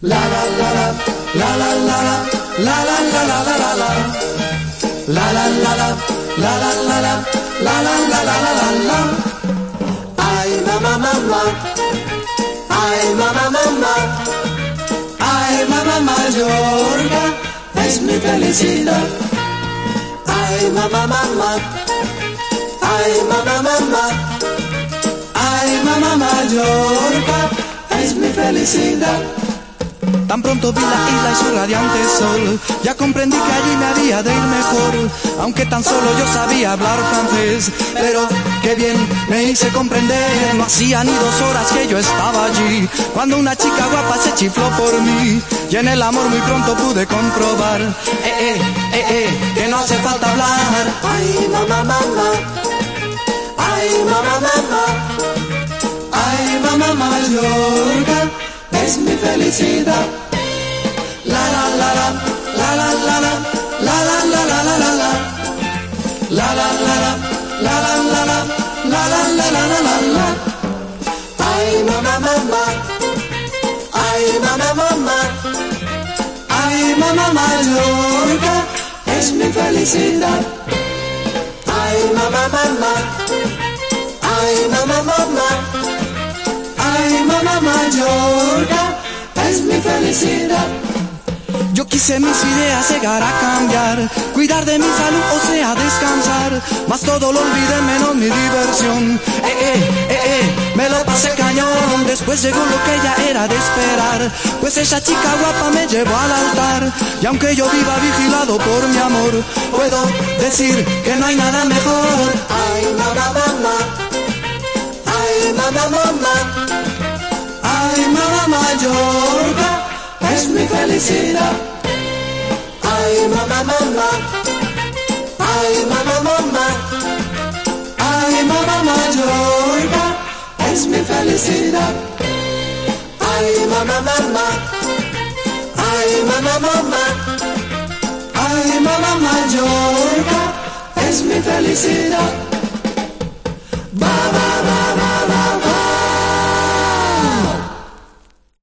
La la la la, la la la la, la la la la la la la. La la la la, la la la la, la la la la la la. Ay mamá mamá, ay mamá mamá, ay mamá Mallorca es mi felicidad. Ay mamá mamá, ay mamá mamá, ay mamá Mallorca es mi felicidad. Tan pronto vi la isla y su radiante sol, ya comprendí que allí me había de ir mejor, aunque tan solo yo sabía hablar francés, pero qué bien me hice comprender, no hacía ni dos horas que yo estaba allí, cuando una chica guapa se chifló por mí, y en el amor muy pronto pude comprobar, eh, eh, eh, eh, que no hace falta hablar. Ay mamá mamá, ay mamá mamá, ay mamá es mi felicidad. La la la la, la la la la, la la la la la la la. La la la la, la la la la, la la la la la la la. Ay mamá mamá, ay mamá mamá, ay mamá Mallorca es mi felicidad. Ay mamá mamá, ay mamá mamá, ay mamá Mallorca mi felicidad. Yo quise mis ideas llegar a cambiar, cuidar de mi salud, o sea, descansar. Mas todo lo olvidé menos mi diversión. Eh, eh, eh, eh, me lo pasé cañón. Después llegó lo que ya era de esperar. Pues esa chica guapa me llevó al altar. Y aunque yo viva vigilado por mi amor, puedo decir que no hay nada mejor. Ay mamá mamá, ay mamá mamá, ay mamá Mallorca es mi felicidad. Ay mamá mamá, ay mamá mamá, ay mamá Mallorca es mi felicidad. Ay mamá mamá, ay mamá mamá, ay mamá Mallorca es mi felicidad.